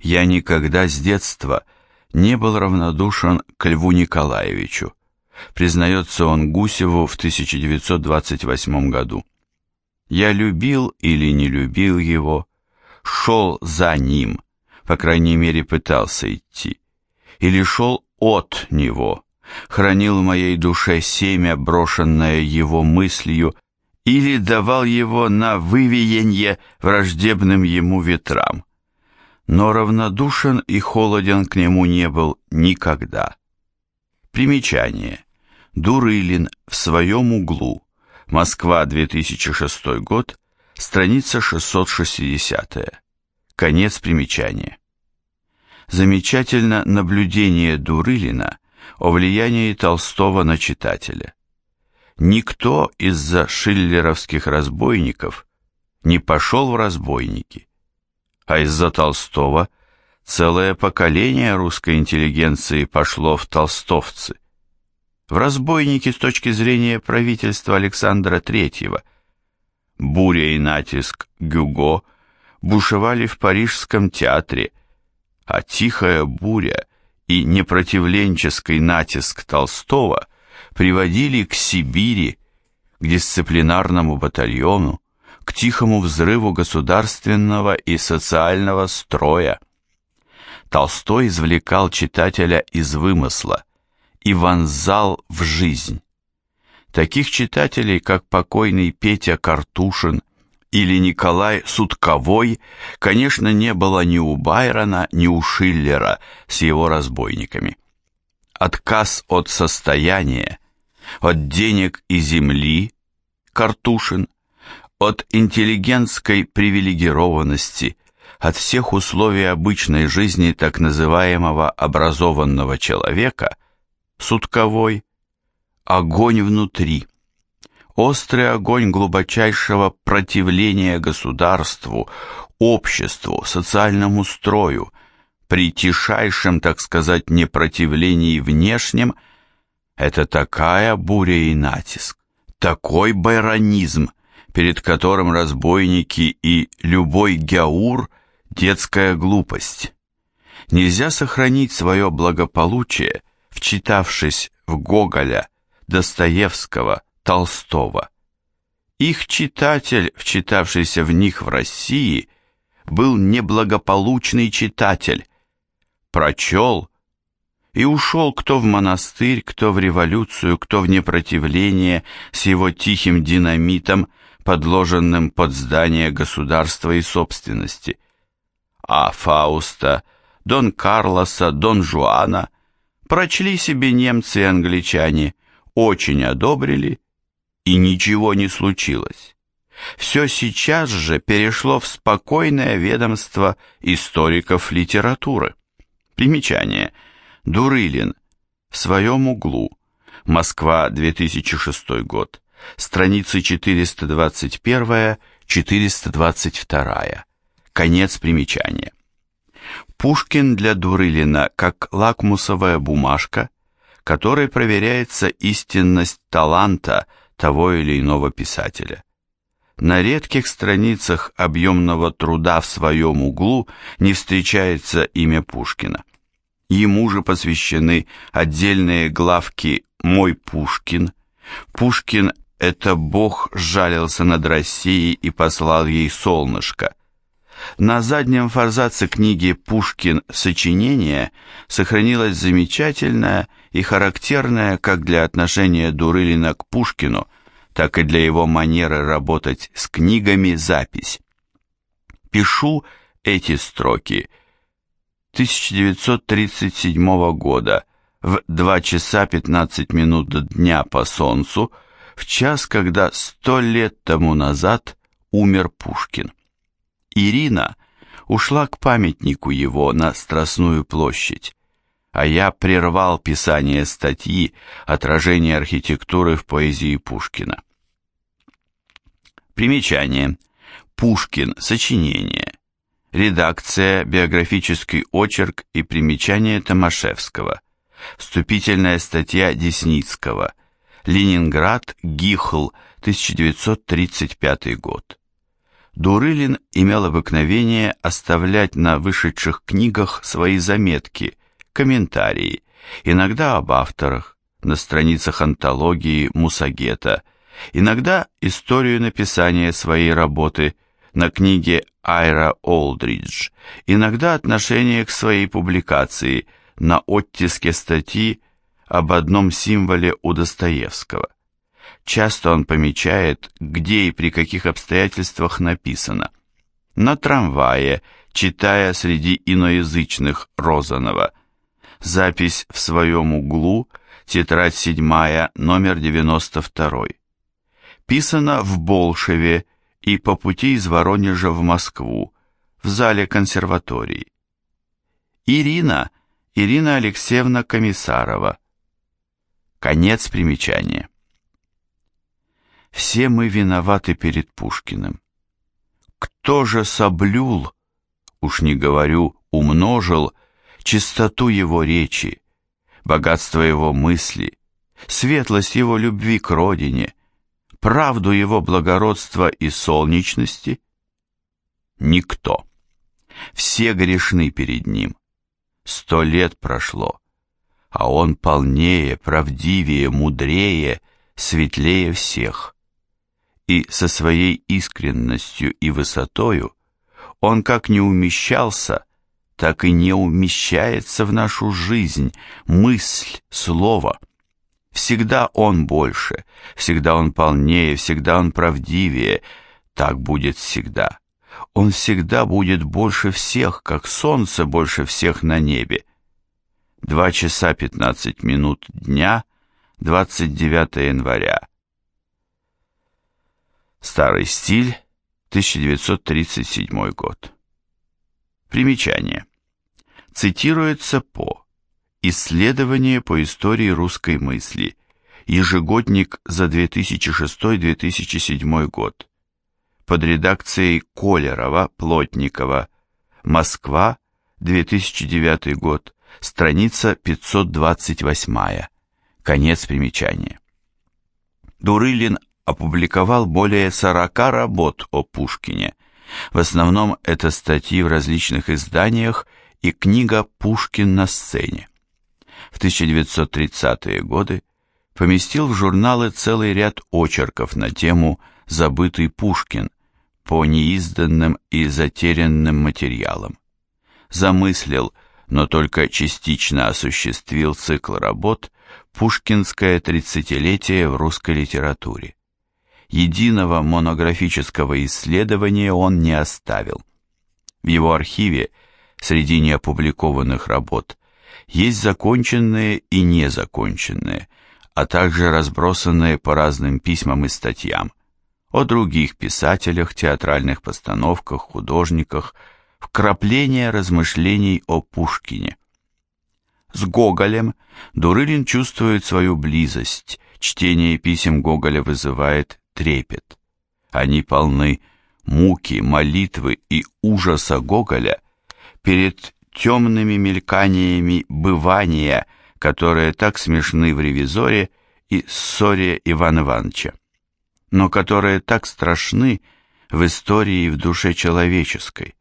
Я никогда с детства не был равнодушен к Льву Николаевичу, признается он Гусеву в 1928 году. Я любил или не любил его, шел за ним, по крайней мере пытался идти, или шел от него, хранил в моей душе семя, брошенное его мыслью, или давал его на вывиянье враждебным ему ветрам. Но равнодушен и холоден к нему не был никогда. Примечание. Дурылин в своем углу. Москва, 2006 год, страница 660. Конец примечания. Замечательно наблюдение Дурылина о влиянии Толстого на читателя. Никто из-за шиллеровских разбойников не пошел в разбойники, а из-за Толстого целое поколение русской интеллигенции пошло в толстовцы – в разбойники с точки зрения правительства Александра III. Буря и натиск Гюго бушевали в Парижском театре, а тихая буря и непротивленческий натиск Толстого приводили к Сибири, к дисциплинарному батальону, к тихому взрыву государственного и социального строя. Толстой извлекал читателя из вымысла, и вонзал в жизнь. Таких читателей, как покойный Петя Картушин или Николай Судковой, конечно, не было ни у Байрона, ни у Шиллера с его разбойниками. Отказ от состояния, от денег и земли, Картушин, от интеллигентской привилегированности, от всех условий обычной жизни так называемого образованного человека – сутковой, огонь внутри, острый огонь глубочайшего противления государству, обществу, социальному строю, при тишайшем, так сказать, непротивлении внешнем, это такая буря и натиск, такой байронизм, перед которым разбойники и любой гяур – детская глупость. Нельзя сохранить свое благополучие вчитавшись в Гоголя, Достоевского, Толстого. Их читатель, вчитавшийся в них в России, был неблагополучный читатель. Прочел и ушел кто в монастырь, кто в революцию, кто в непротивление с его тихим динамитом, подложенным под здание государства и собственности. А Фауста, Дон Карлоса, Дон Жуана – прочли себе немцы и англичане, очень одобрили, и ничего не случилось. Все сейчас же перешло в спокойное ведомство историков литературы. Примечание. Дурылин. В своем углу. Москва, 2006 год. Страницы 421-422. Конец примечания. Пушкин для Дурылина как лакмусовая бумажка, которой проверяется истинность таланта того или иного писателя. На редких страницах объемного труда в своем углу не встречается имя Пушкина. Ему же посвящены отдельные главки «Мой Пушкин», «Пушкин – это Бог жалился над Россией и послал ей солнышко», на заднем форзаце книги «Пушкин. Сочинение» сохранилась замечательная и характерная как для отношения Дурылина к Пушкину, так и для его манеры работать с книгами запись. Пишу эти строки 1937 года в 2 часа 15 минут дня по солнцу, в час, когда сто лет тому назад умер Пушкин. Ирина ушла к памятнику его на Страстную площадь, а я прервал писание статьи «Отражение архитектуры в поэзии Пушкина». Примечание. Пушкин. Сочинение. Редакция, биографический очерк и примечание Томашевского. Вступительная статья Десницкого. Ленинград, Гихл, 1935 год. Дурылин имел обыкновение оставлять на вышедших книгах свои заметки, комментарии, иногда об авторах, на страницах антологии Мусагета, иногда историю написания своей работы на книге Айра Олдридж, иногда отношение к своей публикации на оттиске статьи об одном символе у Достоевского. Часто он помечает, где и при каких обстоятельствах написано. На трамвае, читая среди иноязычных Розанова. Запись в своем углу, тетрадь седьмая, номер 92. Писано в Болшеве и по пути из Воронежа в Москву, в зале консерватории. Ирина, Ирина Алексеевна Комиссарова. Конец примечания. Все мы виноваты перед Пушкиным. Кто же соблюл, уж не говорю, умножил, чистоту его речи, богатство его мысли, светлость его любви к родине, правду его благородства и солнечности? Никто. Все грешны перед ним. Сто лет прошло, а он полнее, правдивее, мудрее, светлее всех и со своей искренностью и высотою он как не умещался, так и не умещается в нашу жизнь, мысль, слово. Всегда он больше, всегда он полнее, всегда он правдивее, так будет всегда. Он всегда будет больше всех, как солнце больше всех на небе. Два часа пятнадцать минут дня, 29 января Старый стиль, 1937 год. Примечание. Цитируется по Исследование по истории русской мысли. Ежегодник за 2006-2007 год. Под редакцией Колерова, Плотникова. Москва, 2009 год. Страница 528. Конец примечания. Дурылин опубликовал более 40 работ о Пушкине. В основном это статьи в различных изданиях и книга «Пушкин на сцене». В 1930-е годы поместил в журналы целый ряд очерков на тему «Забытый Пушкин» по неизданным и затерянным материалам. Замыслил, но только частично осуществил цикл работ «Пушкинское тридцатилетие в русской литературе» единого монографического исследования он не оставил. В его архиве среди неопубликованных работ есть законченные и незаконченные, а также разбросанные по разным письмам и статьям о других писателях, театральных постановках, художниках, вкрапления размышлений о Пушкине. С Гоголем Дурылин чувствует свою близость, чтение писем Гоголя вызывает трепет. Они полны муки, молитвы и ужаса Гоголя перед темными мельканиями бывания, которые так смешны в «Ревизоре» и «Ссоре Ивана Ивановича», но которые так страшны в истории и в душе человеческой.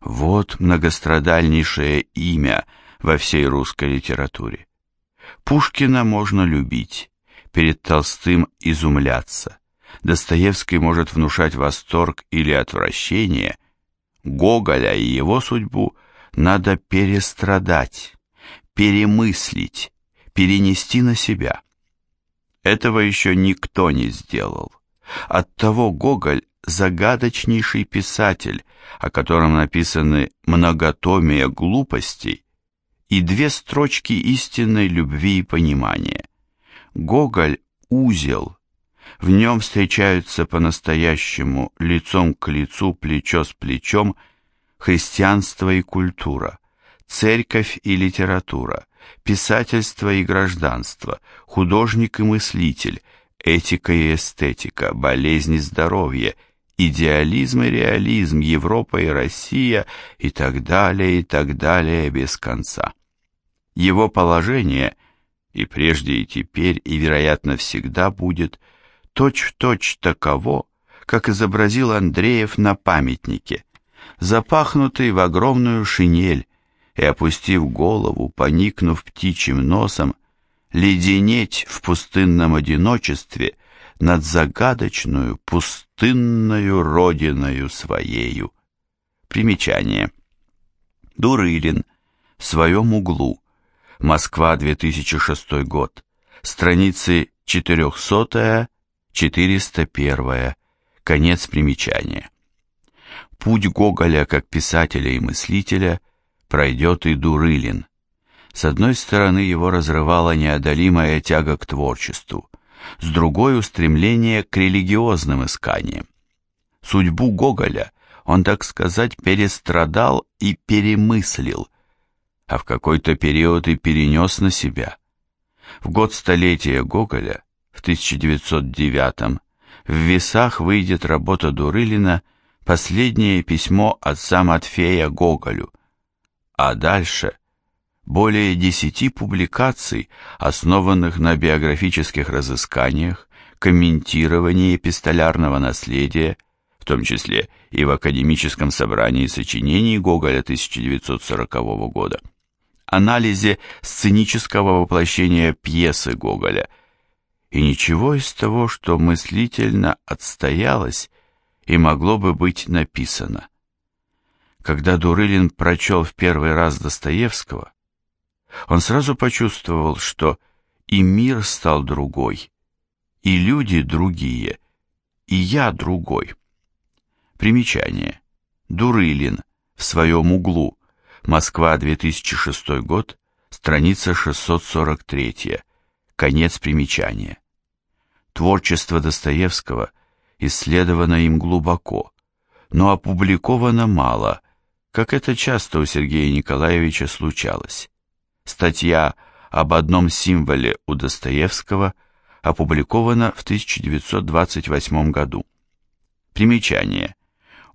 Вот многострадальнейшее имя во всей русской литературе. Пушкина можно любить, перед Толстым изумляться. Достоевский может внушать восторг или отвращение, Гоголя и его судьбу надо перестрадать, перемыслить, перенести на себя. Этого еще никто не сделал. Оттого Гоголь – загадочнейший писатель, о котором написаны многотомия глупостей и две строчки истинной любви и понимания. Гоголь – узел, в нем встречаются по-настоящему, лицом к лицу, плечо с плечом, христианство и культура, церковь и литература, писательство и гражданство, художник и мыслитель, этика и эстетика, болезнь и здоровье, идеализм и реализм, Европа и Россия и так далее, и так далее без конца. Его положение и прежде, и теперь, и, вероятно, всегда будет – точь-в-точь таково, как изобразил Андреев на памятнике, запахнутый в огромную шинель и, опустив голову, поникнув птичьим носом, леденеть в пустынном одиночестве над загадочную пустынную родиною своею. Примечание. Дурылин. В своем углу. Москва, 2006 год. Страницы 400-401. Конец примечания. Путь Гоголя как писателя и мыслителя пройдет и Дурылин. С одной стороны его разрывала неодолимая тяга к творчеству, с другой устремление к религиозным исканиям. Судьбу Гоголя он, так сказать, перестрадал и перемыслил, а в какой-то период и перенес на себя. В год столетия Гоголя, в 1909 в весах выйдет работа Дурылина «Последнее письмо отца Матфея Гоголю», а дальше более десяти публикаций, основанных на биографических разысканиях, комментировании эпистолярного наследия, в том числе и в академическом собрании сочинений Гоголя 1940 года, анализе сценического воплощения пьесы Гоголя, и ничего из того, что мыслительно отстоялось и могло бы быть написано. Когда Дурылин прочел в первый раз Достоевского, он сразу почувствовал, что и мир стал другой, и люди другие, и я другой. Примечание. Дурылин. В своем углу. Москва, 2006 год. Страница 643. Конец примечания. Творчество Достоевского исследовано им глубоко, но опубликовано мало, как это часто у Сергея Николаевича случалось статья об одном символе у Достоевского опубликована в 1928 году. Примечание.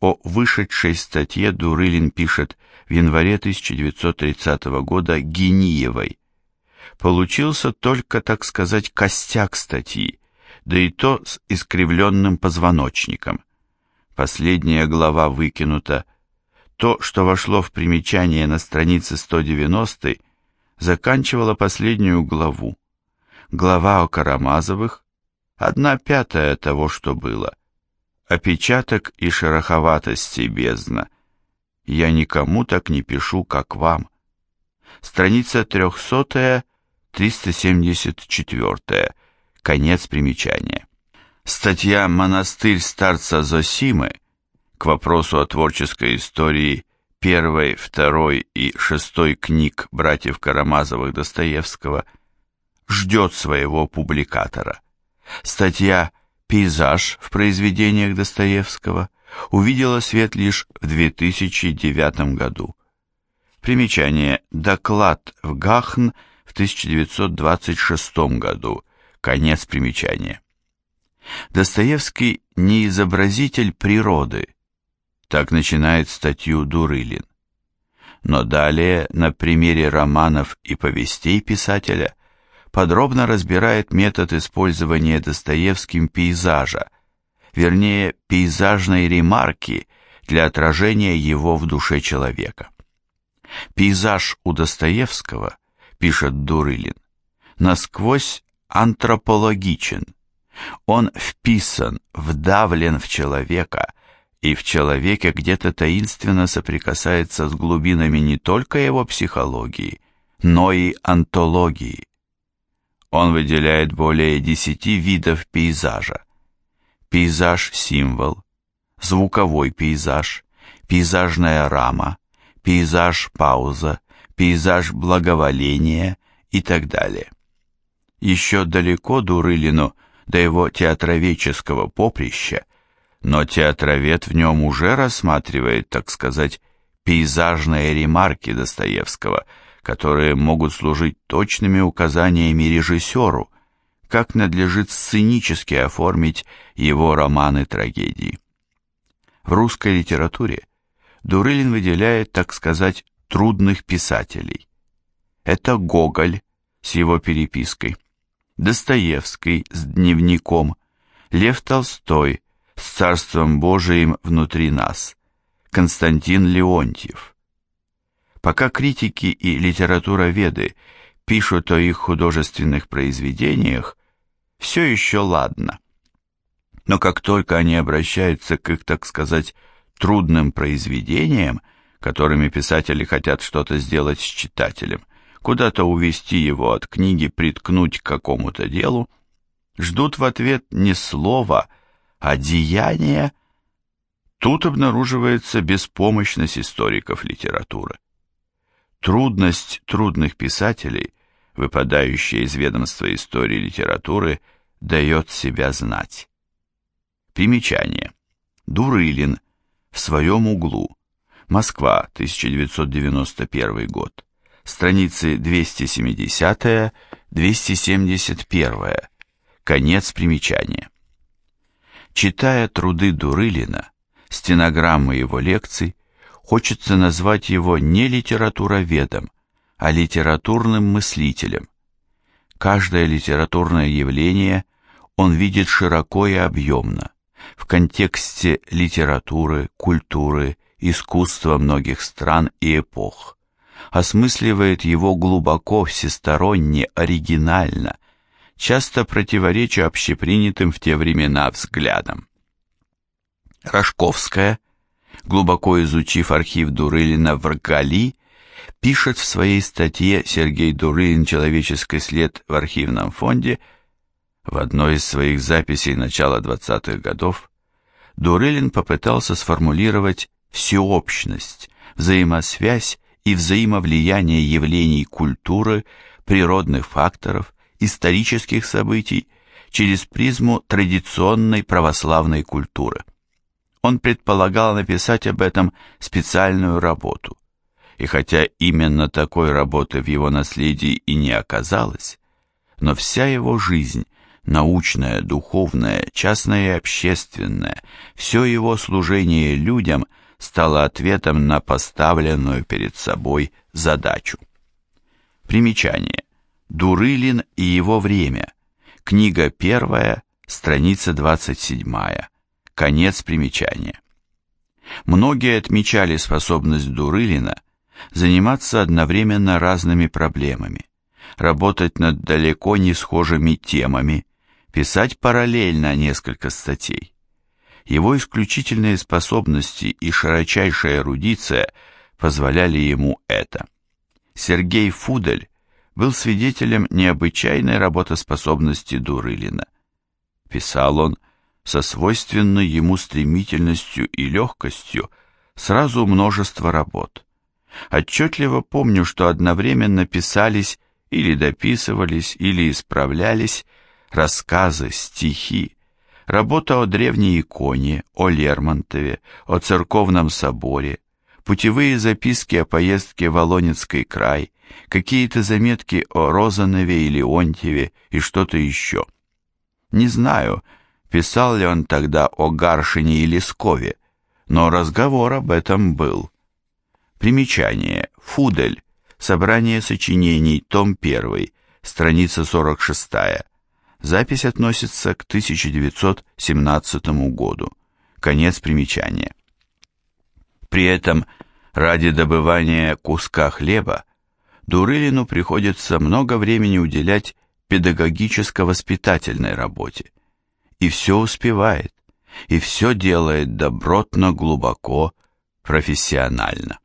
О вышедшей статье Дурылин пишет в январе 1930 года Гениевой. Получился только, так сказать, костяк статьи, да и то с искривленным позвоночником. Последняя глава выкинута. То, что вошло в примечание на странице 190 заканчивала последнюю главу. Глава о Карамазовых, одна пятая того, что было. Опечаток и шероховатости бездна. Я никому так не пишу, как вам. Страница 300 374 конец примечания. Статья «Монастырь старца Зосимы» к вопросу о творческой истории первой, второй и шестой книг братьев Карамазовых Достоевского ждет своего публикатора. Статья «Пейзаж» в произведениях Достоевского увидела свет лишь в 2009 году. Примечание «Доклад в Гахн» в 1926 году. Конец примечания. Достоевский не изобразитель природы, так начинает статью Дурылин. Но далее, на примере романов и повестей писателя, подробно разбирает метод использования Достоевским пейзажа, вернее, пейзажной ремарки для отражения его в душе человека. Пейзаж у Достоевского, пишет Дурылин, насквозь антропологичен. Он вписан, вдавлен в человека – и в человеке где-то таинственно соприкасается с глубинами не только его психологии, но и антологии. Он выделяет более десяти видов пейзажа. Пейзаж-символ, звуковой пейзаж, пейзажная рама, пейзаж-пауза, пейзаж благоволения и так далее. Еще далеко Дурылину до его театроведческого поприща – но театровед в нем уже рассматривает, так сказать, пейзажные ремарки Достоевского, которые могут служить точными указаниями режиссеру, как надлежит сценически оформить его романы-трагедии. В русской литературе Дурылин выделяет, так сказать, трудных писателей. Это Гоголь с его перепиской, Достоевский с дневником, Лев Толстой с Царством Божиим внутри нас. Константин Леонтьев. Пока критики и литературоведы пишут о их художественных произведениях, все еще ладно. Но как только они обращаются к их, так сказать, трудным произведениям, которыми писатели хотят что-то сделать с читателем, куда-то увести его от книги, приткнуть к какому-то делу, ждут в ответ не слова, а деяния, тут обнаруживается беспомощность историков литературы. Трудность трудных писателей, выпадающая из ведомства истории литературы, дает себя знать. Примечание. Дурылин. В своем углу. Москва, 1991 год. Страницы 270-271. Конец примечания. Читая труды Дурылина, стенограммы его лекций, хочется назвать его не литературоведом, а литературным мыслителем. Каждое литературное явление он видит широко и объемно, в контексте литературы, культуры, искусства многих стран и эпох, осмысливает его глубоко, всесторонне, оригинально, часто противореча общепринятым в те времена взглядам. Рожковская, глубоко изучив архив Дурылина в Ргали, пишет в своей статье «Сергей Дурылин. Человеческий след в архивном фонде» в одной из своих записей начала 20-х годов Дурылин попытался сформулировать всеобщность, взаимосвязь и взаимовлияние явлений культуры, природных факторов, исторических событий через призму традиционной православной культуры. Он предполагал написать об этом специальную работу. И хотя именно такой работы в его наследии и не оказалось, но вся его жизнь, научная, духовная, частная и общественная, все его служение людям – стало ответом на поставленную перед собой задачу. Примечание. Дурылин и его время. Книга первая, страница 27. Конец примечания. Многие отмечали способность Дурылина заниматься одновременно разными проблемами, работать над далеко не схожими темами, писать параллельно несколько статей. Его исключительные способности и широчайшая эрудиция позволяли ему это. Сергей Фудель был свидетелем необычайной работоспособности Дурылина. Писал он со свойственной ему стремительностью и легкостью сразу множество работ. Отчетливо помню, что одновременно писались или дописывались, или исправлялись рассказы, стихи, Работа о древней иконе, о Лермонтове, о церковном соборе, путевые записки о поездке в Волонецкий край, какие-то заметки о Розанове и Леонтьеве и что-то еще. Не знаю, писал ли он тогда о Гаршине и Лескове, но разговор об этом был. Примечание. Фудель. Собрание сочинений. Том 1. Страница 46. Запись относится к 1917 году. Конец примечания. При этом ради добывания куска хлеба Дурылину приходится много времени уделять педагогическо-воспитательной работе. И все успевает, и все делает добротно, глубоко, профессионально.